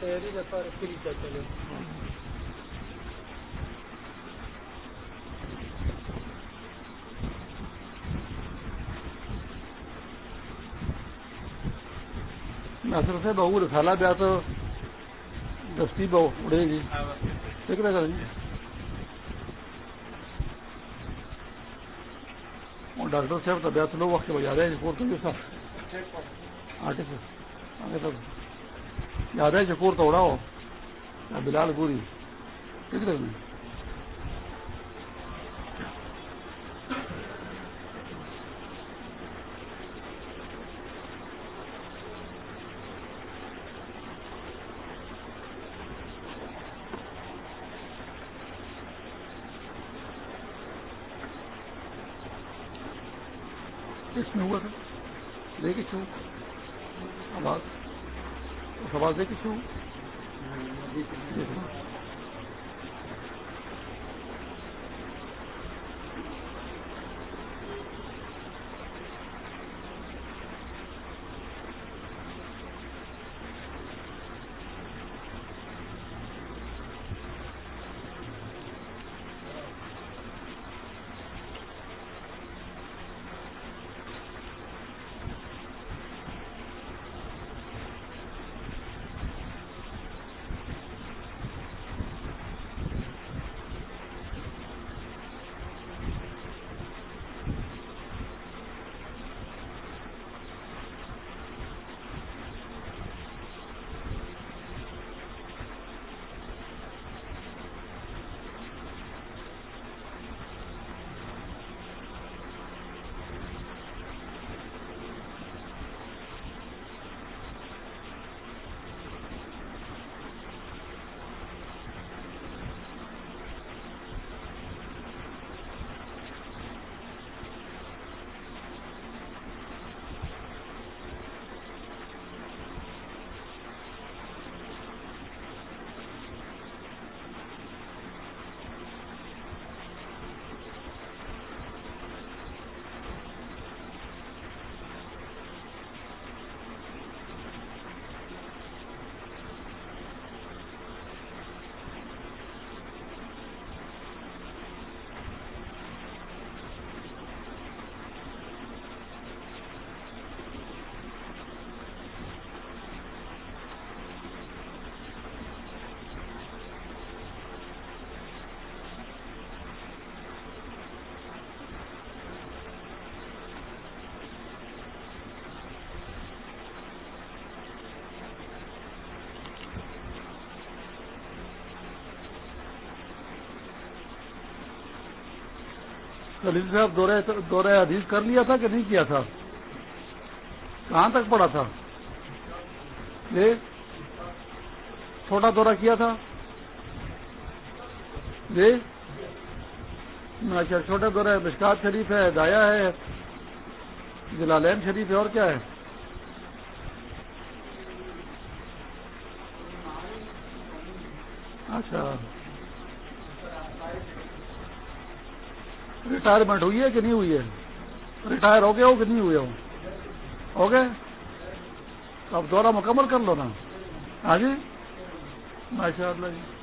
تیاری چلے نصر سے بہو رسالہ پیا تو دستی بہو اڑے گی۔ ہاں، گا جی۔ ڈاکٹر صاحب طبیعت بیاس لوگ وقت بجا رہے ہیں تو سر یاد ہے چکور تو اڑا ہو بلال پوری ٹھیک رہے اس میں ہوا تھا۔ دیکھے چھو آواز۔ آواز دیکھے چھو خلیل صاحب، دورہ حدیث کر لیا تھا کہ نہیں کیا تھا؟ کہاں تک پڑا تھا؟ چھوٹا دورہ کیا تھا؟ جی اچھا چھوٹا دورہ مشکات شریف ہے، دایا ہے، جلالین شریف ہے، اور کیا ہے؟ اچھا۔ ریٹائرمنٹ ہوئی ہے کہ نہیں ہوئی ہے? ریٹائر ہو گیا ہو کہ نہیں ہوئے ہو؟ ہو گئے؟ اب دورہ مکمل کر لو نا۔ ہاں جی؟ ماشاء اللہ جی۔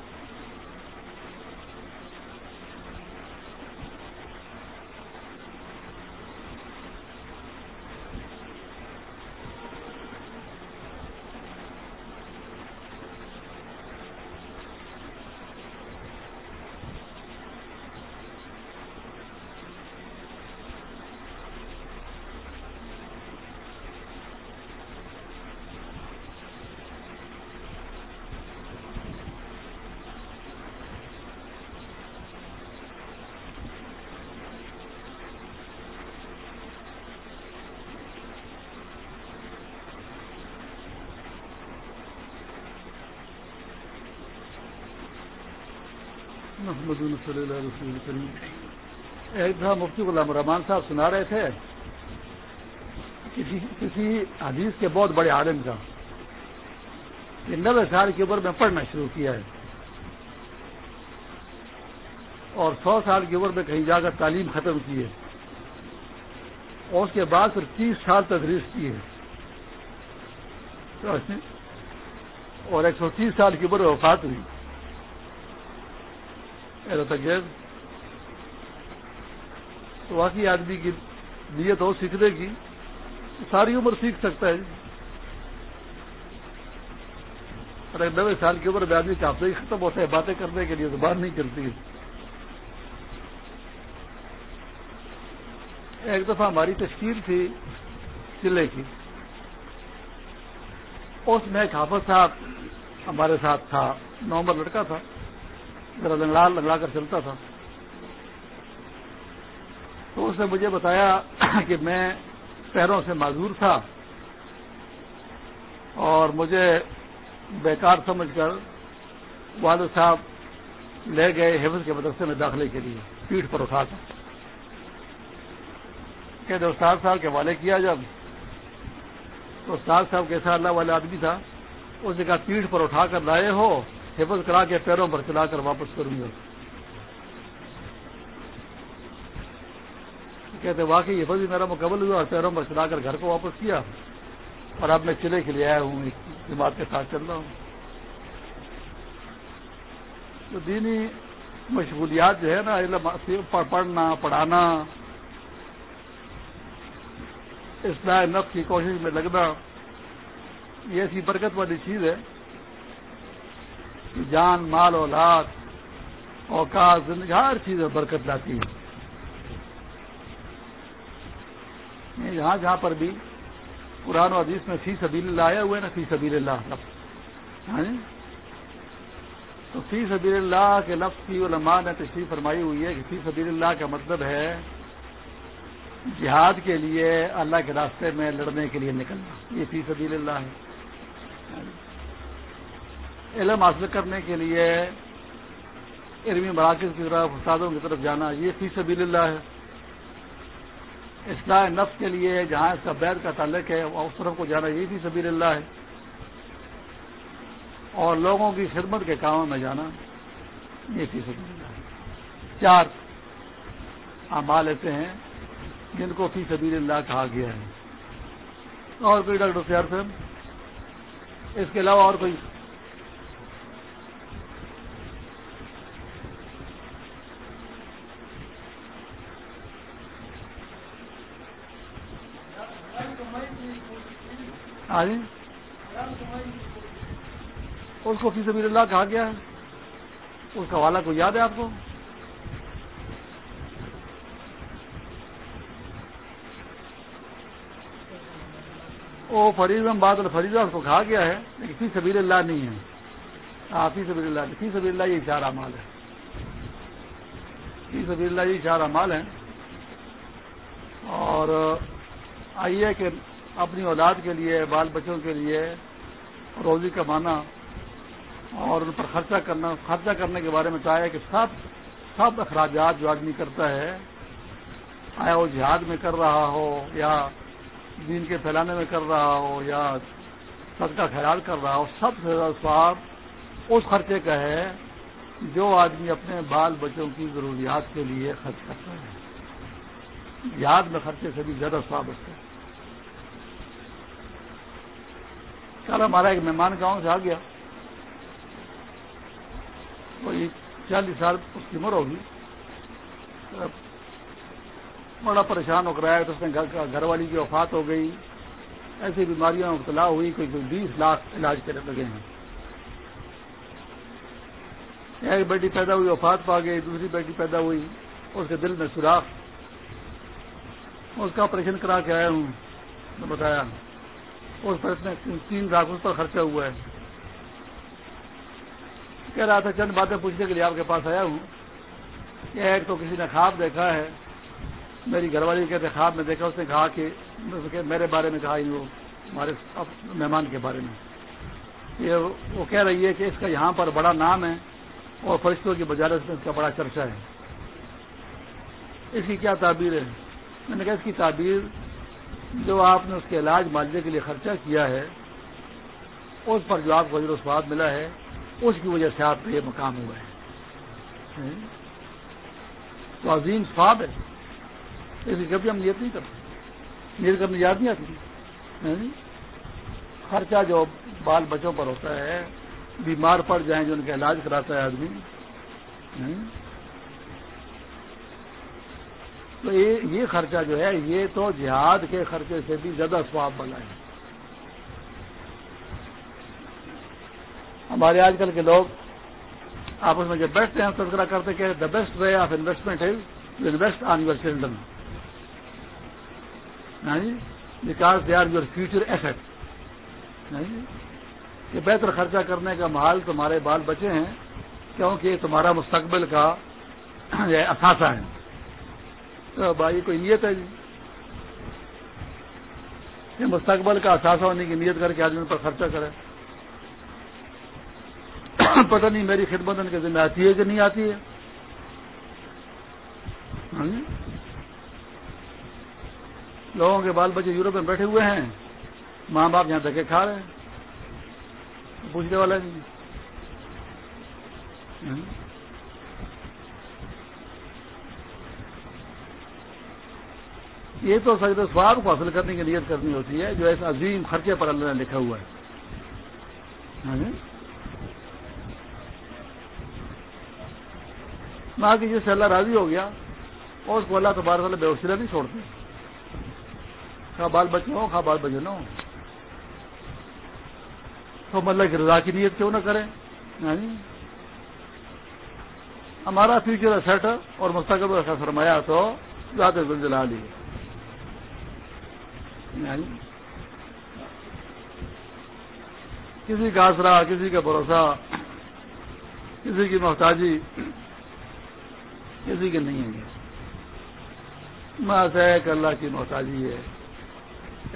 محمد صلی اللہ علیہ وسلم ایک دفعہ مفتی غلام الرحمان صاحب سنا رہے تھے کسی کسی حدیث کے بہت بڑے عالم کا یہ نوے سال کی عمر میں پڑھنا شروع کیا ہے۔ اور سو سال کی عمر میں کہیں جا کر تعلیم ختم کی ہے۔ اور اس کے بعد پھر تیس سال تدریس کی ہے۔ اور ایک سو تیس سال کی عمر میں وفات ہوئی۔ تو واقعی آدمی کی نیت ہو سیکھنے کی ساری عمر سیکھ سکتا ہے۔ اور ایک نوے سال کی عمر میں آدمی کا ہی ختم ہوتا ہے، باتیں کرنے کے لیے زبان نہیں چلتی۔ ایک دفعہ ہماری تشکیل تھی قلعے کی۔ اس میں ایک حافظ صاحب ہمارے ساتھ تھا نومبر لڑکا تھا۔ ذرا لنگڑا لنگڑا کر چلتا تھا۔ تو اس نے مجھے بتایا کہ میں پیروں سے معذور تھا اور مجھے بیکار سمجھ کر والد صاحب لے گئے حفظ کے مدرسے میں داخلے کے لیے، پیٹھ پر اٹھا کر۔ کہ استاد صاحب کے حوالے کیا جب؟ تو استاد صاحب کیسا اللہ والے آدمی تھا، اس جگہ پیٹھ پر اٹھا کر لائے ہو۔ حفظ کرا کے پیروں پر چلا کر واپس کروں گا۔ کہتے واقعی حفظ بھی میرا مکمل ہوا اور پیروں پر چلا کر گھر کو واپس کیا۔ اور اب میں چلے کے لیے آیا ہوں جماعت کے ساتھ چل رہا ہوں۔ تو دینی مشغولیات جو ہے نا پڑھنا، پڑھانا، اصلاح نفس کی کوشش میں لگنا، یہ ایسی برکت والی چیز ہے۔ جان، مال، اولاد، اوقات، زندگی، ہر چیز میں برکت لاتی ہے۔ یعنی جہاں جہاں پر بھی قرآن و حدیث میں فی سبیل اللہ آئے ہوئے نا فی سبیل اللہ ہاں جی؟ تو فی سبیل اللہ کے لفظ کی علماء نے تشریف فرمائی ہوئی ہے کہ فی سبیل اللہ کا مطلب ہے جہاد کے لیے اللہ کے راستے میں لڑنے کے لیے نکلنا۔ یہ فی سبیل اللہ ہے۔ علم حاصل کرنے کے لیے علمی مراکز کی طرف، استادوں کی طرف جانا، یہ فی سبیل اللہ ہے۔ اصلاح نفس کے لیے جہاں اس کا بیت کا تعلق ہے اس طرف کو جانا، یہ بھی سبیل اللہ ہے۔ اور لوگوں کی خدمت کے کاموں میں جانا، یہ فی سبیل اللہ ہے۔ چار اعمال ایسے ہیں جن کو فی سبیل اللہ کہا گیا ہے۔ اور کوئی ڈاکٹر سیار صاحب، اس کے علاوہ اور کوئی ہاں جی اس کو فی سبیل اللہ کہا گیا ہے۔ اس کا حوالہ کو یاد ہے آپ کو؟ وہ فریضم باد الفریضہ اس کو کہا گیا ہے، لیکن فی سبیل اللہ نہیں ہے۔ ہاں فی سبیل اللہ، فی سبیل اللہ یہ چار مال ہے۔ فی سبیل اللہ یہ چار مال ہے۔ اور، آئیے کہ اپنی اولاد کے لیے، بال بچوں کے لیے روزی کمانا اور ان پر خرچہ کرنا، خرچہ کرنے کے بارے میں چاہے کہ سب سب اخراجات جو آدمی کرتا ہے، آیا وہ جہاد میں کر رہا ہو یا دین کے پھیلانے میں کر رہا ہو یا سب کا خیال کر رہا ہو، سب سے زیادہ سواب اس خرچے کا ہے جو آدمی اپنے بال بچوں کی ضروریات کے لیے خرچ کرتا ہے۔ یاد میں خرچے سے بھی زیادہ سواب ہے۔ کل ہمارا ایک مہمان گاؤں سے آ گیا۔ کوئی چالیس سال اس کی عمر ہوگی۔ بڑا پریشان ہو کر آیا تو اس نے گھر والی کی وفات ہو گئی۔ ایسی بیماریاں مبتلا ہوئی کوئی کوئی بیس لاکھ علاج کرنے لگے ہیں۔ ایک بیٹی پیدا ہوئی، وفات پا گئی، دوسری بیٹی پیدا ہوئی، اس کے دل میں سوراخ۔ اس کا آپریشن کرا کے آیا ہوں، میں بتایا۔ اس پر اتنے تین لاکھ اس پر خرچہ ہوا ہے۔ کہہ رہا تھا، چند باتیں پوچھنے کے لیے آپ کے پاس آیا ہوں۔ کہ ایک تو کسی نے خواب دیکھا ہے۔ میری گھر والی کہتے خواب میں دیکھا، اس نے کہا کہ میرے بارے میں کہا وہ ہمارے مہمان کے بارے میں۔ یہ وہ کہہ رہی ہے کہ اس کا یہاں پر بڑا نام ہے اور فرشتوں کی بجارت میں اس کا بڑا چرچا ہے۔ اس کی کیا تعبیر ہے؟ میں نے کہا، اس کی تعبیر جو آپ نے اس کے علاج معالجے کے لیے خرچہ کیا ہے، اس پر جو آپ کو و سواد ملا ہے، اس کی وجہ سے آپ کو یہ مقام ہوا ہے۔ تو عظیم خواب ہے۔ ایسی کبھی ہم نیت نہیں کرتے، نیت کرنے یاد نہیں آتی۔ خرچہ جو بال بچوں پر ہوتا ہے، بیمار پڑ جائیں جو ان کا علاج کراتا ہے آدمی ہاں جی؟ تو یہ خرچہ جو ہے، یہ تو جہاد کے خرچے سے بھی زیادہ سواب والا ہے۔ ہمارے آج کل کے لوگ آپس میں جب بیٹھتے ہیں، تذکرہ کرتے کہ the best way of investment is invest on your children because they are your future asset یہ بہتر خرچہ کرنے کا محال تمہارے بال بچے ہیں، کیونکہ یہ تمہارا مستقبل کا اثاثہ ہے۔ تو بھائی کوئی نیت ہے جی؟ یہ مستقبل کا اثاثہ ہونے کی نیت کر کے آدمی پر خرچہ کرے۔ پتہ نہیں میری خدمت ان کے ذمہ آتی ہے کہ نہیں آتی ہے۔ ہاں جی؟ لوگوں کے بال بچے یورپ میں بیٹھے ہوئے ہیں۔ ماں باپ یہاں دھکے کھا رہے ہیں۔ پوچھنے والا نہیں یہ تو سجد سواب کو حاصل کرنے کی نیت کرنی ہوتی ہے، جو ایسا عظیم خرچے پر اللہ نے لکھا ہوا ہے۔ ہاں جی؟ ماں جس سے اللہ راضی ہو گیا، اور اس کو اللہ تبار والے بے وسیلہ نہیں چھوڑتے۔ کھا بال بچے ہو کھا بال بچے نہ ہو تو اللہ کی رضا کی نیت کیوں نہ کریں؟ ہاں جی؟ ہمارا فیوچر سیٹ اور مستقبل ایسا فرمایا تو زیادہ زلزلہ لی یعنی کسی کا آسرا، کسی کا بھروسہ، کسی کی محتاجی، کسی کے نہیں ہے۔ بس ایک اللہ کی محتاجی ہے،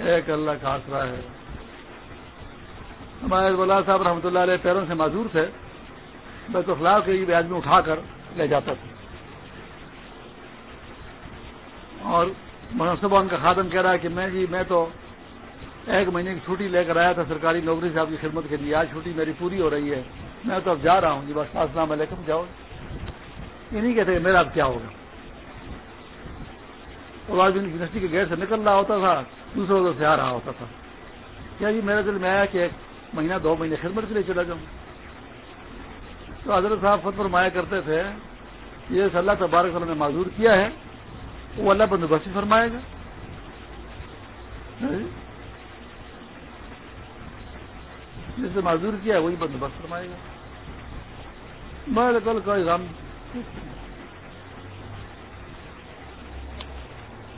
ایک اللہ کا آسرا ہے۔ ہمارے بلا صاحب رحمۃ اللہ علیہ پیروں سے معذور تھے۔ میں تو خلاف کے یہ آدمی اٹھا کر لے جاتا تھا۔ اور منصوبہ ان کا خادم کہہ رہا ہے کہ میں جی میں تو ایک مہینے کی چھٹی لے کر آیا تھا سرکاری نوکری سے، آپ کی خدمت کے لیے، آج چھٹی میری پوری ہو رہی ہے۔ میں تو اب جا رہا ہوں جی بس السلام علیکم، جاؤ۔ یہ نہیں کہتے کہ میرا اب کیا ہوگا۔ اور آج یونیورسٹی کے گیٹ سے نکل رہا ہوتا تھا دوسروں سے آ رہا ہوتا تھا۔ کیا جی میرے دل میں آیا کہ ایک مہینہ، دو مہینے خدمت کے لیے چلا جاؤں۔ تو حضرت صاحب فتح فرمایا کرتے تھے، یہ اللہ تبارک صلی نے معذور کیا ہے۔ وہ اللہ بندوبست فرمائے گا۔ جس سے معذور کیا ہے، وہی بندوبست فرمائے گا۔ میں کل کا ایگزام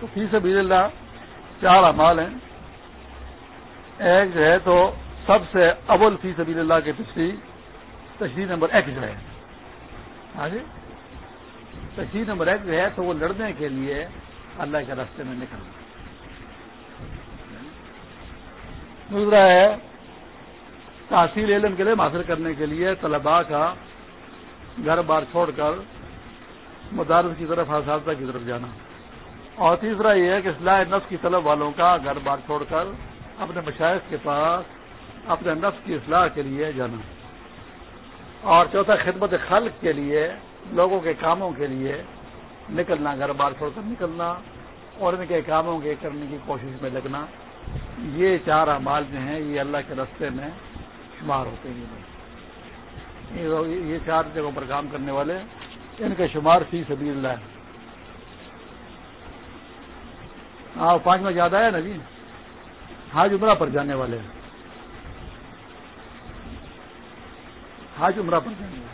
تو فی سبیل اللہ چار امال ہیں۔ ایک جو ہے تو سب سے اول فی سبیل اللہ کی تشریح تشریح نمبر ایک جو ہے۔ ہاں تشریح نمبر ایک جو ہے تو وہ لڑنے کے لیے اللہ کے راستے میں نکلنا دوسرا ہے، تحصیل علم کے لیے حاصل کرنے کے لیے طلباء کا گھر بار چھوڑ کر مدارس کی طرف اساتذہ کی طرف جانا۔ اور تیسرا یہ ہے کہ اصلاح نفس کی طلب والوں کا گھر بار چھوڑ کر اپنے مشاعت کے پاس، اپنے نفس کی اصلاح کے لیے جانا۔ اور چوتھا، خدمت خلق کے لیے لوگوں کے کاموں کے لیے نکلنا، گھر بار چھوڑ کر نکلنا اور ان کے کاموں کے کرنے کی کوشش میں لگنا، یہ چار اعمال جو ہیں، یہ اللہ کے رستے میں شمار ہوتے ہیں۔ یہ چار جگہوں پر کام کرنے والے، ان کا شمار فی سبھی اللہ ہے ہاں پانچ میں یاد آیا نا جی حاج عمرہ پر جانے والے۔ ہیں حاج عمرہ پر جانے والے۔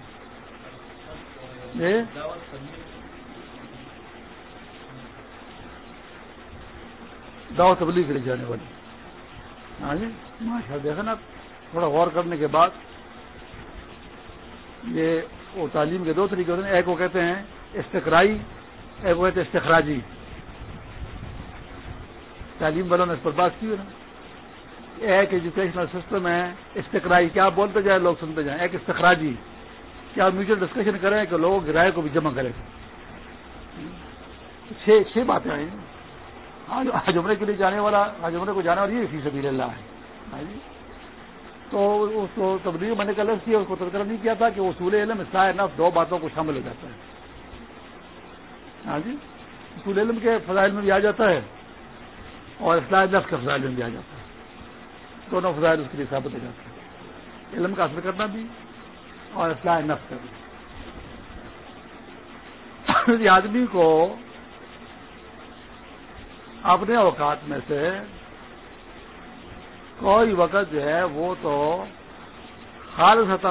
دعوت تبلیغ کے لیے جانے والے ہاں جی؟ ماشاء دیکھا نا، تھوڑا غور کرنے کے بعد یہ وہ تعلیم کے دو طریقے ہوتے ہیں۔ ایک وہ کہتے ہیں استقرائی، ایک وہ کہتے ہیں استخراجی۔ تعلیم والوں نے اس پر بات کی نا۔ ایک ایجوکیشنل سسٹم ہے، استقرائی کیا بولتے جائیں، لوگ سنتے جائیں۔ ایک استخراجی۔ کیا میوچل ڈسکشن کریں کہ لوگوں کی رائے کو بھی جمع کریں۔ چھ چھ باتیں آئی آج عمرے کے لیے جانے والا، آج عمرے کو جانے والا یہ فیس ابھی اللہ ہے۔ ہاں جی؟ تو اس کو تبدیلی میں نے کل کیا اس کو تذکرہ نہیں کیا تھا کہ اصول علم اصلاح نف دو باتوں کو شامل ہو جاتا ہے۔ ہاں جی۔ اصول علم کے فضائل میں بھی آ جاتا ہے اور اصلاح نفس کے فضائل میں بھی آ جاتا ہے۔ دونوں فضائل اس کے لیے ثابت ہو جاتے ہیں۔ علم کا حاصل کرنا بھی اور اصلاح نفس کرنا آدمی کو اپنے اوقات میں سے کوئی وقت جو ہے وہ تو خالص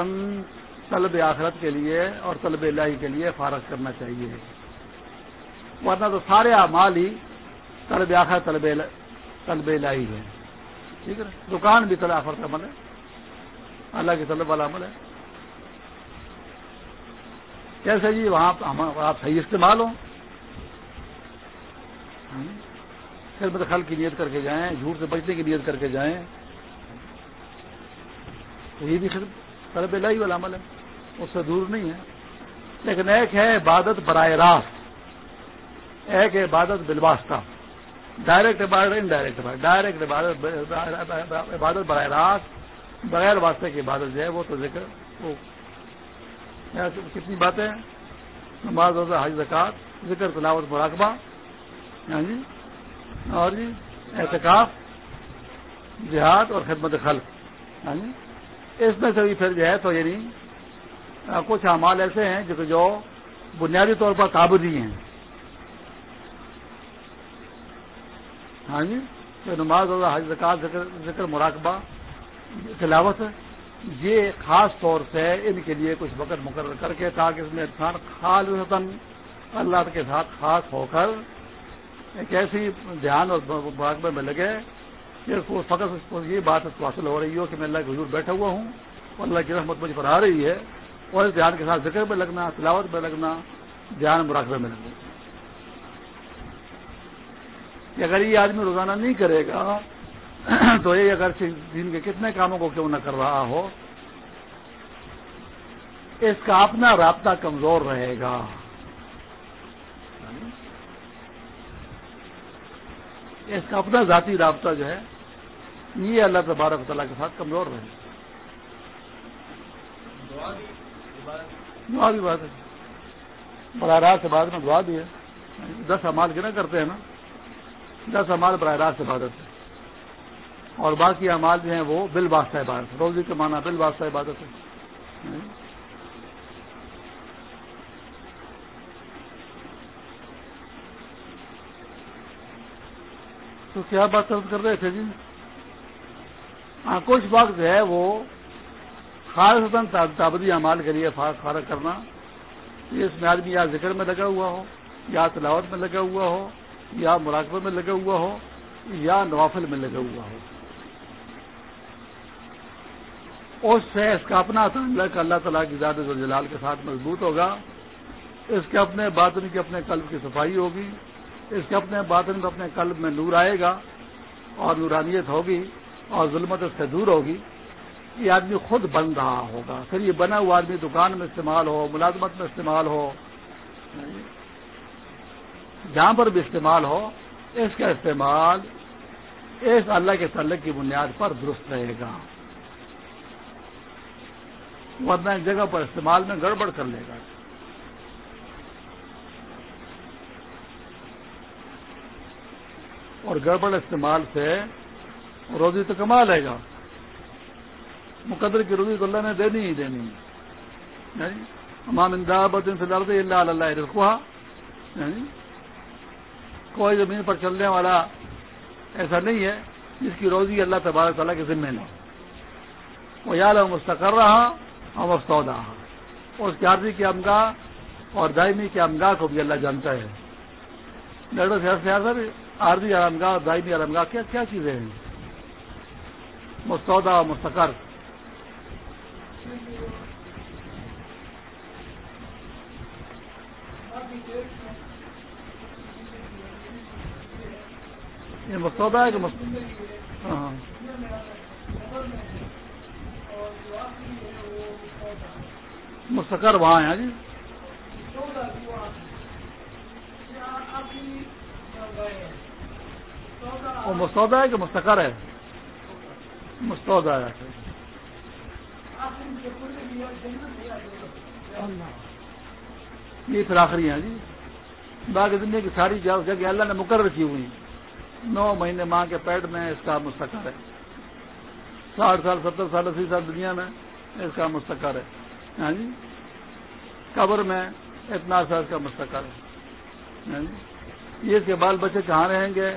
طلب آخرت کے لیے اور طلب الہی کے لیے فارغ کرنا چاہیے۔ ورنہ تو سارے اعمال ہی طلب آخر طلب طلب الہی ہے ٹھیک ہے دکان بھی طلب آخر کا عمل ہے۔ اللہ کی طلب والا عمل ہے۔ کیسے جی وہاں آپ صحیح استعمال ہوں۔ خدمت خل کی نیت کر کے جائیں، جھوٹ سے بچنے کی نیت کر کے جائیں۔ تو یہ بھی طلب الہی والا عمل ہے، اس سے دور نہیں ہے۔ لیکن ایک ہے عبادت براہ راست، ایک ہے عبادت بالواسطہ۔ ڈائریکٹ عبادت انڈائریکٹ عبادت۔ ڈائریکٹ عبادت عبادت براہ راست، بغیر واسطے کی عبادت جو ہے وہ تو ذکر وہ کتنی باتیں نماز روزہ، حج زکات ذکر، تلاوت، مراقبہ۔ ہاں جی۔ اور جی احتکاف جہاد اور خدمت خلق۔ ہاں جی۔ اس میں سے بھی پھر جو ہے تو یعنی کچھ اعمال ایسے ہیں جو جو بنیادی طور پر کابلی ہیں۔ ہاں جی۔ تو نماز اور حج زکات ذکر ذکر، مراقبہ، تلاوت یہ خاص طور سے ان کے لیے کچھ وقت مقرر کر کے تاکہ اس میں انسان خالص اللہ کے ساتھ خاص ہو کر ایک ایسی دھیان اور مراقبے میں لگے کہ فقط یہ بات حاصل ہو رہی ہو کہ میں اللہ کے حضور بیٹھا ہوا ہوں اور اللہ کی رحمت مجھ پر آ رہی ہے اور اس دھیان کے ساتھ ذکر میں لگنا، تلاوت میں لگنا، دھیان مراقبے میں لگنا۔ کہ اگر یہ آدمی روزانہ نہیں کرے گا تو یہ اگر دن کے کتنے کاموں کو کیوں نہ کر رہا ہو، اس کا اپنا رابطہ کمزور رہے گا۔ اس کا اپنا ذاتی رابطہ جو ہے، یہ اللہ تبارک تعالیٰ کے ساتھ کمزور رہے گا۔ دعا بھی بات ہے۔ براہ راست بعد میں دعا بھی ہے۔ دس امال کے نا کرتے ہیں نا۔ دس امال براہ راست عبادت ہے۔ اور باقی امال جو ہیں وہ بل واسطہ عبادت ہے روزی کے معنی بل واسطہ عبادت ہے تو کیا بات کر رہے تھے جی؟ ہاں کچھ وقت جو ہے وہ خاص تابدی اعمال کے لیے فارغ کرنا اس میں آدمی یا ذکر میں لگا ہوا ہو، یا تلاوت میں لگا ہوا ہو، یا مراقبے میں لگا ہوا ہو، یا نوافل میں لگا ہوا ہو۔ اس سے اس کا اپنا تعلق اللہ تعالیٰ کی زیادہ جلال کے ساتھ مضبوط ہوگا۔ اس کے اپنے باطن کی اپنے قلب کی صفائی ہوگی۔ اس کے اپنے باطن میں اپنے قلب میں نور آئے گا اور نورانیت ہوگی اور ظلمت اس سے دور ہوگی۔ یہ آدمی خود بن رہا ہوگا۔ پھر یہ بنا ہوا آدمی دکان میں استعمال ہو، ملازمت میں استعمال ہو، جہاں پر بھی استعمال ہو، اس کا استعمال اس اللہ کے تعلق کی بنیاد پر درست رہے گا۔ ورنہ ایک جگہ پر استعمال میں گڑبڑ کر لے گا۔ اور گڑبڑ استعمال سے روزی تو کما لے گا۔ مقدر کی روزی تو اللہ نے دینی ہی دینی۔ یعنی امام امداد اللہ اللہ رخوا یعنی کوئی زمین پر چلنے والا ایسا نہیں ہے جس کی روزی اللہ تبارک تعالیٰ کے ذمے نہ وہ یا مستقر رہا اور مستعود اس کی عارضی کی امگاہ اور دائمی کی امگاہ کو بھی اللہ جانتا ہے۔ ڈاکٹر صاحب صاحب عارضی آرامگاہ اور دائمی آرامگاہ کیا کیا چیزیں ہیں؟ مستعودہ مستقر۔ یہ مسودہ ہے کہ ہاں۔ مستقر وہاں ہے جی۔ وہ مسودہ ہے کہ مستقر ہے؟ مستودہ ہے۔ یہ پھر آخری ہیں جی۔ باقی دنیا کی ساری جگہ اللہ نے مقرر کی ہوئی۔ نو مہینے ماں کے پیٹ میں اس کا مستقر ہے۔ ساٹھ سال، ستر سال، اسی سال دنیا میں اس کا مستقر ہے۔ ہاں جی؟ قبر میں اتنا سا اس کا مستقر ہے۔ ہاں جی؟ یہ اس کے بال بچے کہاں رہیں گے؟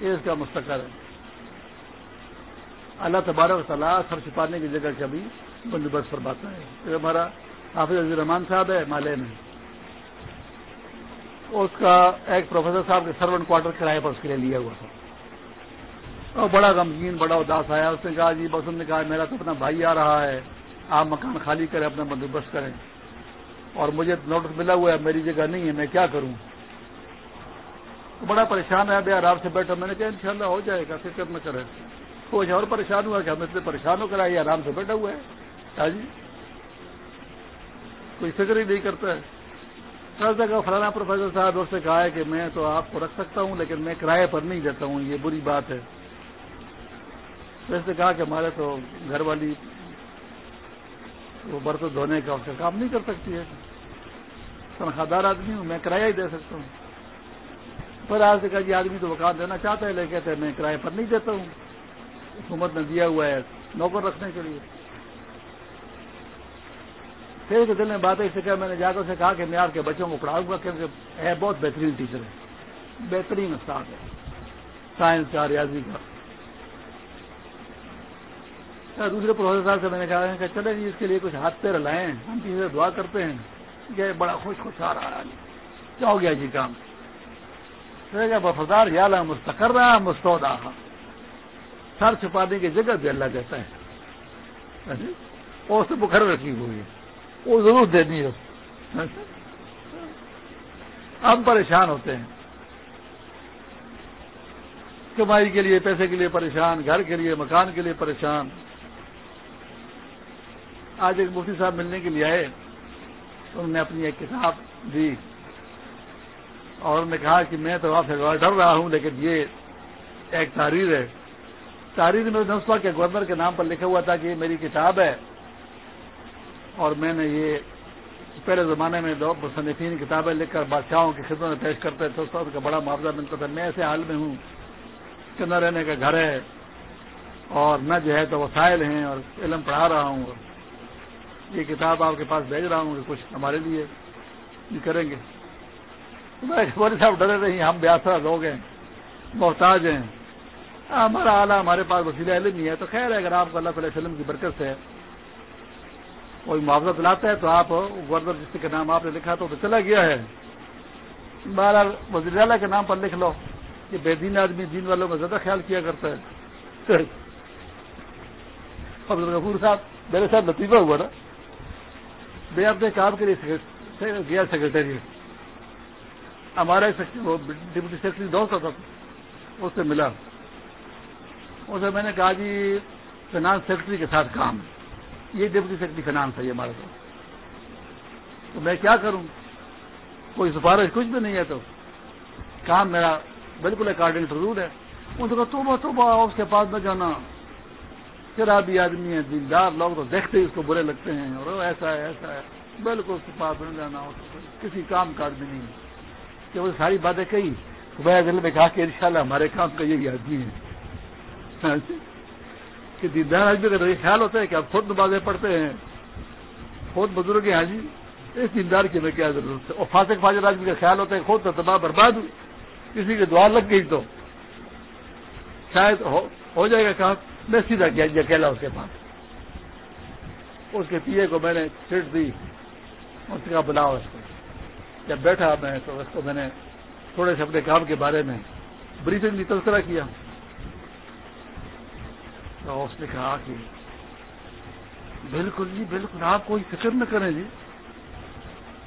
یہ اس کا مستقر ہے۔ اللہ تبارک تعالیٰ سر چھپانے کی جگہ کا بھی بندوبست فرماتا ہے۔ ہمارا حافظ عزیز رحمان صاحب ہے، مالے میں۔ اس کا ایک پروفیسر صاحب کے سرونٹ کوارٹر کرایہ پر اس کے لیے لیا ہوا تھا۔ اور بڑا غمگین، بڑا اداس آیا۔ اس نے کہا جی بس نے کہا، میرا تو اپنا بھائی آ رہا ہے۔ آپ مکان خالی کریں، اپنا بندوبست کریں۔ اور مجھے نوٹس ملا ہوا ہے، میری جگہ نہیں ہے، میں کیا کروں؟ بڑا پریشان ہے بھائی آرام سے بیٹھا، میں نے کہا انشاءاللہ ہو جائے گا، فکر نہ کرے کچھ اور پریشان ہوا کہ ہم اتنے پریشان ہو کر آئیے آرام سے بیٹھا ہوا ہے۔ جی کوئی فکر ہی نہیں کرتا ہے۔ کا فلانا پروفیسر صاحب اس نے کہا ہے کہ میں تو آپ کو رکھ سکتا ہوں، لیکن میں کرائے پر نہیں دیتا ہوں، یہ بری بات ہے۔ اس نے کہا کہ ہمارے تو گھر والی وہ برتن دھونے کا اس کا کام نہیں کر سکتی ہے۔ تنخواہ دار آدمی ہوں، میں کرایہ ہی دے سکتا ہوں۔ پھر آج سے کہا جی آدمی تو وکان دینا چاہتا ہے، لیکن کہتے ہیں، میں کرائے پر نہیں دیتا ہوں۔ حکومت نے دیا ہوا ہے نوکر رکھنے کے لیے۔ پھر کے دل میں بات اس سے کہ میں نے جا کر سے کہا کہ میں آپ کے بچوں کو پڑھاؤں گا، کیونکہ ہے بہت بہترین ٹیچر ہے۔ بہترین استاد ہے۔ سائنس کا، ریاضی کا۔ دوسرے پروفیسر صاحب سے میں نے کہا کہ چلے جی اس کے لیے کچھ ہاتھ پیر لائیں، ہم کسی دعا کرتے ہیں۔ کہ بڑا خوش خوش آ رہا ہے۔ کیا ہو گیا جی کام۔ وفادار، یا مستقر رہا مستعود آ سر چھپانے کی جگہ بھی اللہ دیتا ہے۔ اچھا، اور جی؟ اس بخر رکھی ہوئی ہے۔ وہ ضرور دینی ہے اچھا۔ ہم پریشان ہوتے ہیں۔ کمائی کے لیے، پیسے کے لیے پریشان، گھر کے لیے، مکان کے لیے پریشان۔ آج ایک مفتی صاحب ملنے کے لیے آئے انہوں نے اپنی ایک کتاب دی۔ اور انہوں نے کہا کہ میں تو آپ سے ڈر رہا ہوں، لیکن یہ ایک تحریر ہے۔ تحریر میں نسبہ کے گورنر کے نام پر لکھا ہوا تھا کہ یہ میری کتاب ہے۔ اور میں نے یہ پہلے زمانے میں لوگ مصنفین کتابیں لکھ کر بادشاہوں کی خدمت میں پیش کرتے تھے، اس کا بڑا معاوضہ ملتا تھا۔ میں ایسے حال میں ہوں کہ نہ رہنے کا گھر ہے اور نہ جو ہے تو وسائل ہیں اور علم پڑھا رہا ہوں۔ یہ کتاب آپ کے پاس بھیج رہا ہوں کہ کچھ ہمارے لیے یہ کریں گے۔ بولے صاحب ڈرے رہی ہم بیاسرا لوگ ہیں، محتاج ہیں۔ ہمارا اعلیٰ ہمارے پاس وسیلہ علم نہیں ہے۔ تو خیر ہے، اگر آپ کو اللہ تعالی وسلم کی برکت سے کوئی معاوضہ دلاتا ہے تو آپ گورنر جس کے نام آپ نے لکھا تو چلا گیا ہے۔ بہرحال وزیر اعلیٰ کے نام پر لکھ لو کہ بے دین آدمی دین والوں میں زیادہ خیال کیا کرتا ہے۔ غفور صاحب، میرے ساتھ لطیفہ ہوا نا۔ میں اپنے کام کے لیے گیا سیکرٹریٹ ہمارا ڈپٹی سیکرٹری دوست تھا۔ اس سے ملا۔ اسے میں نے کہا جی فائنانس سیکرٹری کے ساتھ کام۔ یہ ڈپٹی سیکرٹری فائنانس ہے، یہ ہمارے پاس تو میں کیا کروں؟ کوئی سفارش کچھ بھی نہیں ہے تو۔ کام میرا بالکل اکارڈنگ ٹو رول ہے۔ ان کو تو صبح اس کے پاس نہ جانا۔ شرابی آدمی ہے دیندار لوگ تو دیکھتے ہی اس کو برے لگتے ہیں اور ایسا ہے ایسا ہے۔ بالکل اس کے پاس نہ جانا کسی کام کاج بھی نہیں۔ کہ وہ ساری باتیں کہی تو دل میں کہا کہ انشاءاللہ ہمارے کام کا یہی آدمی ہے۔ کہ دیندار آدمی کا یہ خیال ہوتا ہے کہ آپ خود نمازیں پڑھتے ہیں۔ خود بزرگ ہیں ہاں جی۔ اس دیندار کی میں کیا ضرورت ہے؟ اور فاسق فاجر آدمی کا خیال ہوتا ہے خود تو تباہ برباد ہوئی۔ کسی کی دعا لگ گئی تو۔ شاید ہو جائے گا کام۔ میں سیدھا اکیلا اس کے پاس۔ اس کے پیے کو میں نے سیٹ دی، اس کا بلاؤ اس کو۔ جب بیٹھا میں تو اس کو میں نے تھوڑے سے اپنے کام کے بارے میں بریفنگ تذکرہ کیا۔ تو اس نے کہا کہ بالکل جی بالکل آپ کوئی فکر نہ کریں جی۔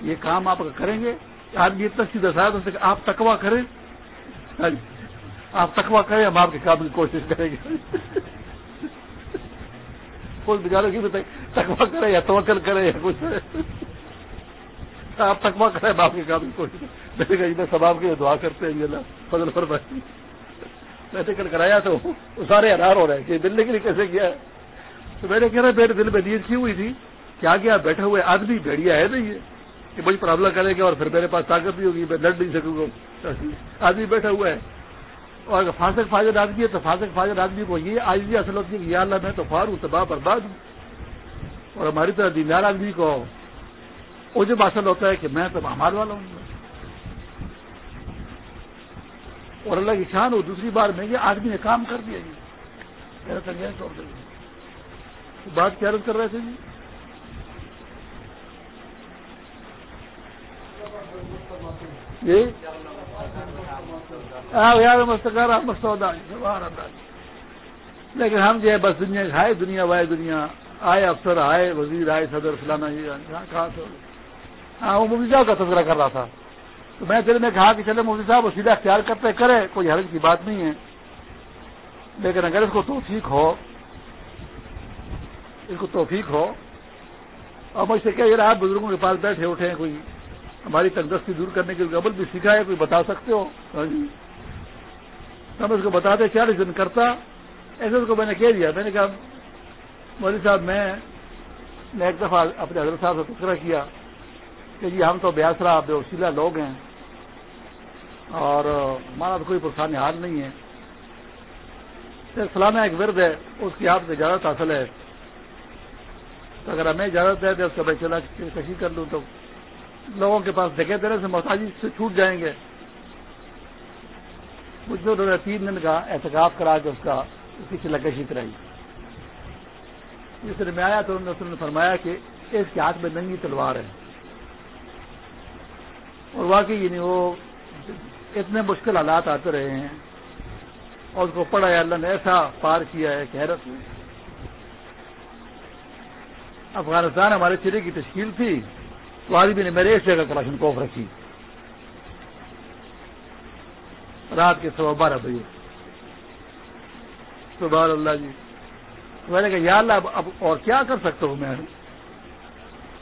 یہ کام آپ کریں گے، آدمی اتنا سیدھا صاحب آپ تکوا کریں۔ ہاں جی۔ آپ تکوا کریں، ہم آپ کے کام کی کوشش کریں گے۔ کوئی بچاروں کی بھی تکوا کرے یا توکل کرے یا کچھ آپ تکوا کریں، ہم آپ کے کام کی کوشش میں نے کہا سباب کے دعا کرتے ہیں اللہ فضل پر بھائی میں ٹکٹ کرایا تو سارے حرار ہو رہے ہیں کہ دلنے کے لیے کیسے کیا ہے؟ تو میں نے کہہ رہا میرے دل میں نیند کی ہوئی تھی؟ کیا گیا بیٹھے ہوئے آدمی بھیڑیا ہے نہیں کہ مجھ پر حملہ کرے گا اور پھر میرے پاس طاقت بھی ہوگی، میں لڑ نہیں سکوں گا۔ آدمی بیٹھا ہوا ہے۔ اور اگر فاسق فاضر آدمی ہے تو فاسق فاضر آدمی کو یہ آج بھی اصل ہوتی ہے کہ یا اللہ میں تو فار ہوں تباہ برباد ہوں۔ اور ہماری طرح دیندار آدمی کو وہ جب حاصل ہوتا ہے کہ میں تو ہمارے والا ہوں۔ اور اللہ کی شان ہو، دوسری بار میں یہ آدمی نے کام کر دیا جی۔ چھوڑ دیں جی۔ بات کیا رد کر رہے تھے جی؟ لیکن ہم جو ہے، بس دنیا کھائے دنیا، وائے دنیا۔ آئے افسر، آئے وزیر، آئے صدر، فلانا یہ ہاں،, ہاں وہ مفتی صاحب کا تذکرہ کر رہا تھا۔ تو میں دل میں کہا کہ چلے، مفتی صاحب وہ سیدھا اختیار کرتے کرے، کوئی حرض کی بات نہیں ہے۔ لیکن اگر اس کو توفیق ہو، اس کو توفیق ہو، اور مجھ سے کیا یہ آپ بزرگوں کے پاس بیٹھے اٹھے ہیں، کوئی ہماری تندرستی دور کرنے کے لیے عمل بھی سیکھا ہے، کوئی بتا سکتے ہو؟ ہاں جی۔ ہم اس کو بتاتے چالیس دن کرتا؟ ایسے اس کو میں نے کہہ دیا۔ میں نے کہا مودی صاحب، میں نے ایک دفعہ اپنے حضرت صاحب سے تذکرہ کیا کہ جی ہم تو بیاسرا بے وسیلہ لوگ ہیں اور ہمارا تو کوئی پرسانی حال نہیں ہے۔ فلانا ایک ورد ہے، اس کی آپ سے اجازت حاصل ہے۔ تو اگر ہمیں اجازت دے دے اس کا میں چلا کشی کر لوں تو لوگوں کے پاس دیکھے دینے سے محتاجی سے چھوٹ جائیں گے۔ مجھ سے انہوں نے تین دن کا احتکاب کرا کے اس کا اس کی چلکشی کرائی جس میں آیا تو انہوں نے فرمایا کہ اس کے ہاتھ میں ننگی تلوار ہے۔ اور واقعی یعنی وہ اتنے مشکل حالات آتے رہے ہیں۔ اور اس کو پڑھا ہے، اللہ نے ایسا پار کیا ہے کہ حیرت میں۔ افغانستان ہمارے چرے کی تشکیل تھی۔ تو آدمی نے میرے اس جگہ کلاشن کوف رکھی۔ رات کے سوا بارہ بجے۔ سبحان اللہ جی۔ میں نے کہا، یا اللہ، اب اور کیا کر سکتا ہوں میں؟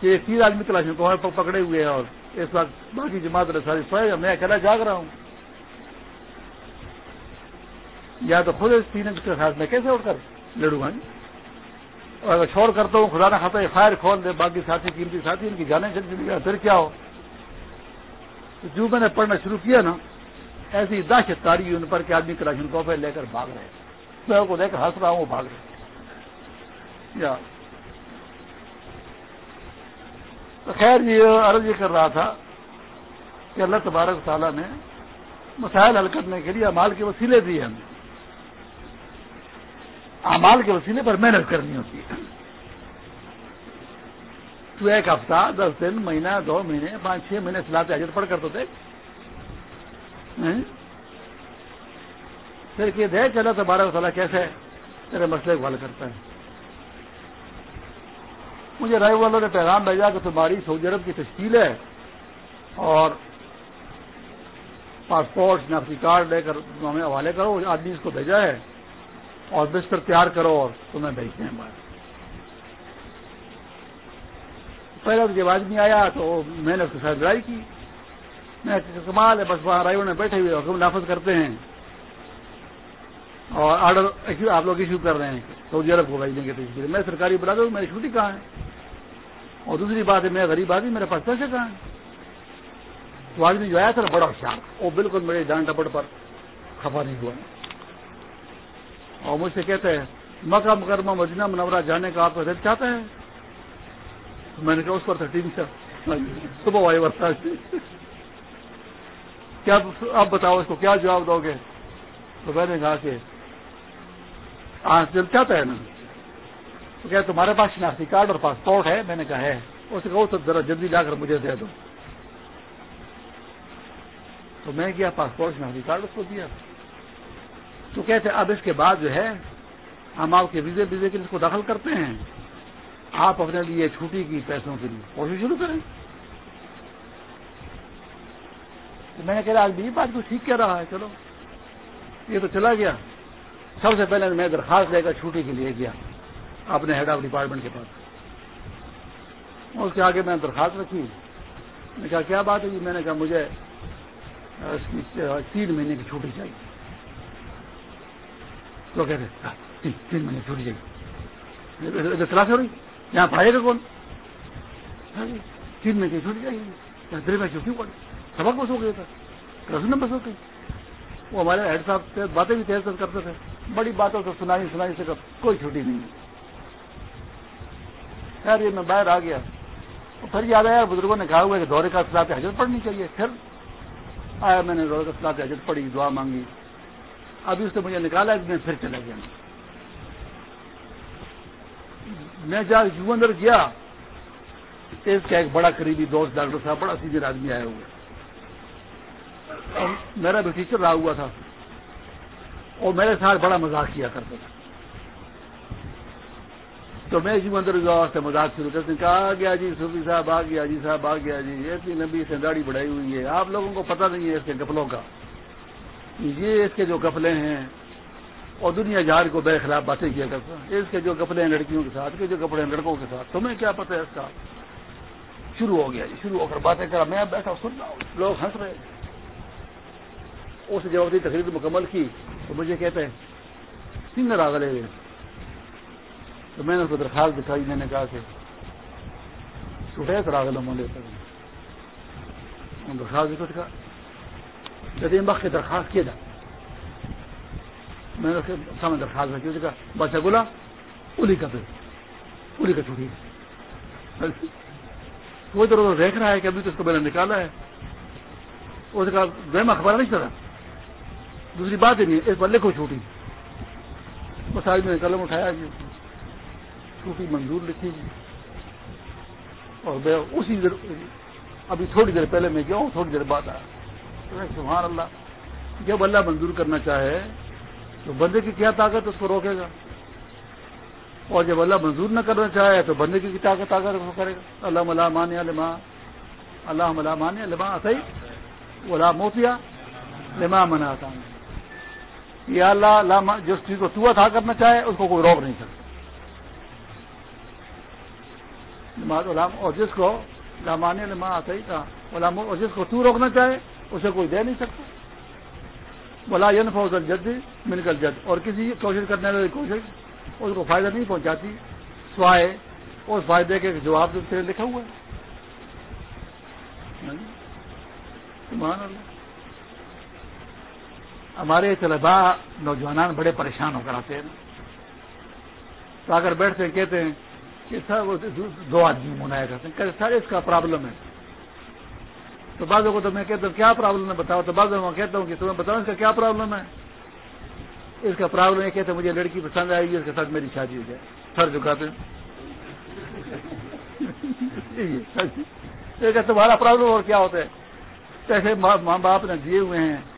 کہ تین آدمی کلاشن کو پکڑے ہوئے ہیں اور اس وقت باقی جماعت ساری سوئے میں اکیلا جاگ رہا ہوں۔ یا تو خود اس تین کے ساتھ میں کیسے اٹھ کر لڑوں گا؟ جی اور اگر چھوڑ کرتا ہوں، خدا نہ خطا خیر کھول دے، باقی ساتھی، قیمتی ساتھی، ان کی جانے چل چلی گیا پھر کیا ہو؟ جو میں نے پڑھنا شروع کیا نا ایسی دہشت کاری ان پر کہ آدمی کراشن کوفے لے کر بھاگ رہے میں کو لے کر ہنس رہا ہوں، وہ بھاگ رہے یا۔ تو خیر جی، یہ عرض یہ کر رہا تھا کہ اللہ تبارک تعالیٰ نے مسائل حل کرنے کے لیے امال کے وسیلے دیے ہمیں۔ امال کے وسیلے پر محنت کرنی ہوتی ہے۔ تو ایک ہفتہ، دس دن، مہینہ، دو مہینے، پانچ چھ مہینے سلاتے حجت پڑھ کر تو دیکھ ہاں؟ پھر کہ دے چلا تو بارہ تعالیٰ کیسے تیرے مسئلے کو حل کرتا ہے۔ مجھے رائے والوں نے پیغام بھیجا کہ تمہاری سعودی عرب کی تشکیل ہے اور پاسپورٹ نفسی کارڈ لے کر ہمیں حوالے کرو آدمی اس کو بھیجا ہے اور بستر تیار کرو اور تمہیں بھیجتے ہیں بات پہلے جب آدمی آیا تو میں نے اس کے ساتھ لڑائی کی۔ کمال ہے، بس وہاں رائے بیٹھے ہوئے حکم نافذ کرتے ہیں۔ اور آرڈر آپ لوگ ایشو کر رہے ہیں۔ سعودی عرب کو بھیجنے کے تشکیل میں سرکاری بلا دوں میری چھٹی کہاں ہے۔ اور دوسری بات ہے، میں غریب آدمی، میرے پاس پیسے کہاں ہیں؟ تو آدمی جو آیا تھا بڑا ہوشیار وہ بالکل میرے جان ٹپٹ پر خفا نہیں ہوا۔ اور مجھ سے کہتے ہیں، مکہ مکرمہ مدینہ منورہ جانے کا آپ کا دل چاہتا ہے؟ میں نے کہا، اس پر تھرٹین سے صبح وائی برسا کیا آپ بتاؤ اس کو کیا جواب دو گے؟ تو میں نے کہا کہ آج دل چاہتا ہے نا؟ تو کیا تمہارے پاس شناختی کارڈ اور پاسپورٹ ہے۔ میں نے کہا ہے۔ اسے کہو تو ذرا جلدی لا کر مجھے دے دو۔ تو میں کیا پاسپورٹ شناختی کارڈ اس کو دیا؟ تو کہتے اب اس کے بعد جو ہے ہم آپ کے ویزے ویزے کے لیے اس کو داخل کرتے ہیں۔ آپ اپنے لیے چھٹی کی پیسوں کے لیے۔ کوشش شروع کریں۔ تو میں نے کہا آج بھی بات کو ٹھیک کہہ رہا ہے، چلو۔ یہ تو چلا گیا۔ سب سے پہلے میں درخواست لے کر چھٹی کے لیے گیا اپنے ہیڈ آف ڈپارٹمنٹ کے پاس۔ اس کے آگے میں نے درخواست رکھی۔ میں نے کہا، کیا بات ہے جی؟ میں نے کہا، مجھے تین مہینے کی چھٹی چاہیے۔ تو کہتے ہاں، تین مہینے چھٹی چاہیے۔ تلاش ہو رہی؟ یہاں پائے گا کون؟ ہاں جی، تین میں کہیں چھوٹ جائیں گے دیر میں چھٹی پڑی سبق بس ہو گیا تھا۔ کلاس میں بس ہو گئی۔ وہ ہمارے ہیڈ صاحب سے باتیں بھی تیز کرتے تھے۔ بڑی باتوں سے سنائی سنائی سے کوئی چھٹی نہیں۔ خیر، یہ میں باہر آ گیا۔ پھر یاد آیا، بزرگوں نے کہا ہوا کہ دورے کا سلاط حجت پڑھنی چاہیے۔ پھر آیا میں نے دورے کا سلاط حجت پڑھی، دعا مانگی۔ ابھی اس سے مجھے نکالا میں پھر چلا گیا۔ میں جا یو اندر گیا۔ اس کا ایک بڑا قریبی دوست، ڈاکٹر صاحب، بڑا سینئر آدمی آیا میرا بھی ٹیچر رہا ہوا تھا، اور میرے ساتھ بڑا مزاق کیا کرتا تھا۔ تو میں جی اندر سے مزاق شروع کرتے کہا، آ گیا جی صوفی صاحب، آ گیا جی صاحب، آ گیا جی۔ اتنی لمبی سے داڑھی بڑھائی ہوئی ہے۔ آپ لوگوں کو پتہ نہیں ہے اس کے گفلوں کا۔ یہ اس کے جو گفلے ہیں، اور دنیا جہار کو بے خلاف باتیں کیا کرتا اس کے جو کپڑے ہیں لڑکیوں کے ساتھ کے جو کپڑے ہیں لڑکوں کے ساتھ۔ تمہیں کیا پتہ ہے اس کا؟ شروع ہو گیا جی شروع ہو کر باتیں کرا۔ میں بیٹھا، سن رہا ہوں۔ لوگ ہنس رہے اس جب اپنی تقریر مکمل کی تو مجھے کہتے ہیں سنگر آگلے ہوئے۔ تو میں نے اس کو درخواست دکھائی، میں نے کہا کہ چھوٹے کر۔ آگل مولے درخواست دکھا دکھا کی درخواست کیا جائے۔ میں نے سامنے درخواست رکھی کہا، بادشاہ گلا الی کا پھر۔ الی کا چھوٹی۔ وہ ادھر دیکھ رہا ہے کہ ابھی تو اس کو میں نے نکالا ہے۔ اس کا وہم اخبار نہیں چلا۔ دوسری بات ہی نہیں اس پر لکھو چھوٹی۔ بس آج میں نے قلم اٹھایا جی چھوٹی منظور لکھی جی اور میں اسی دیر ابھی تھوڑی دیر پہلے میں گیا ہوں، تھوڑی دیر بعد آیا۔ سبحان اللہ، جب اللہ منظور کرنا چاہے، تو بندے کی کیا طاقت اس کو روکے گا؟ اور جب اللہ منظور نہ کرنا چاہے، تو بندے کی طاقت طاقت اس کو کرے گا؟ اللہ ملا مان لما اللہ ملا مان لما صحیح اللہ موتیا لما منا یہ اللہ جس چیز کو تو تھا کرنا چاہے، اس کو کوئی روک نہیں سکتا اور جس کو لامان لما آتا ہی تھا اور جس کو تو روکنا چاہے، اسے کوئی دے نہیں سکتا۔ بلا ین فوزل جد من کر جد اور کسی کوشش کرنے والی کوشش اس کو فائدہ نہیں پہنچاتی، سوائے اس فائدے کے جواب سے لکھا ہوا ہے۔ ہمارے طلبا نوجوان بڑے پریشان ہو کر آتے ہیں تو اگر بیٹھتے ہیں، کہتے ہیں کہ سر دو آدمی منایا کرتے ہیں۔ کہ سر، اس کا پرابلم ہے۔ تو بعضوں کو تو میں کہتا ہوں، کیا پرابلم ہے؟ بتاؤ۔ تو بعضوں میں کہتا ہوں کہ تمہیں بتاؤ، اس کا کیا پرابلم ہے؟ اس کا پرابلم یہ کہتے مجھے لڑکی پسند آئے گی اس کے ساتھ میری شادی ہو جائے۔ سر جھکاتے جی، جی، جی۔ تمہارا پرابلم اور کیا ہوتا ہے؟ ایسے ماں باپ نے دیے ہوئے ہیں۔